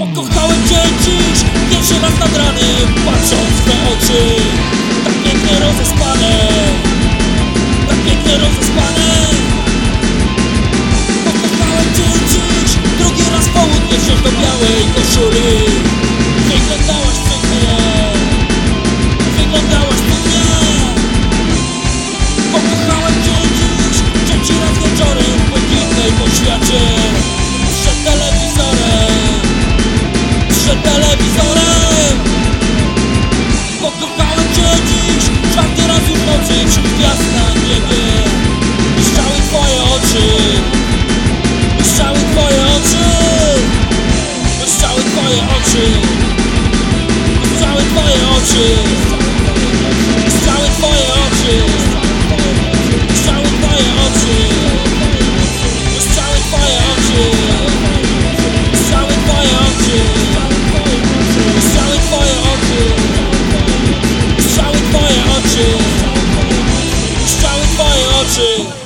Pokochałem cię dziś Pierwszy raz nad ranem Patrząc w te oczy. Tak pięknie rozespane Tak pięknie rozespane. Pokochałem cię dziś Drugi raz południe wziąć do białej koszuli. Wyglądałaś pięknie Wyglądałaś pięknie. Pokochałem cię dziś Trzeci raz wieczorem w błękitnej poświacie Błyszczały twoje oczy. Błyszczały twoje oczy. Błyszczały twoje oczy. Błyszczały twoje oczy. Błyszczały twoje oczy. Błyszczały twoje oczy. Błyszczały twoje oczy. Błyszczały twoje oczy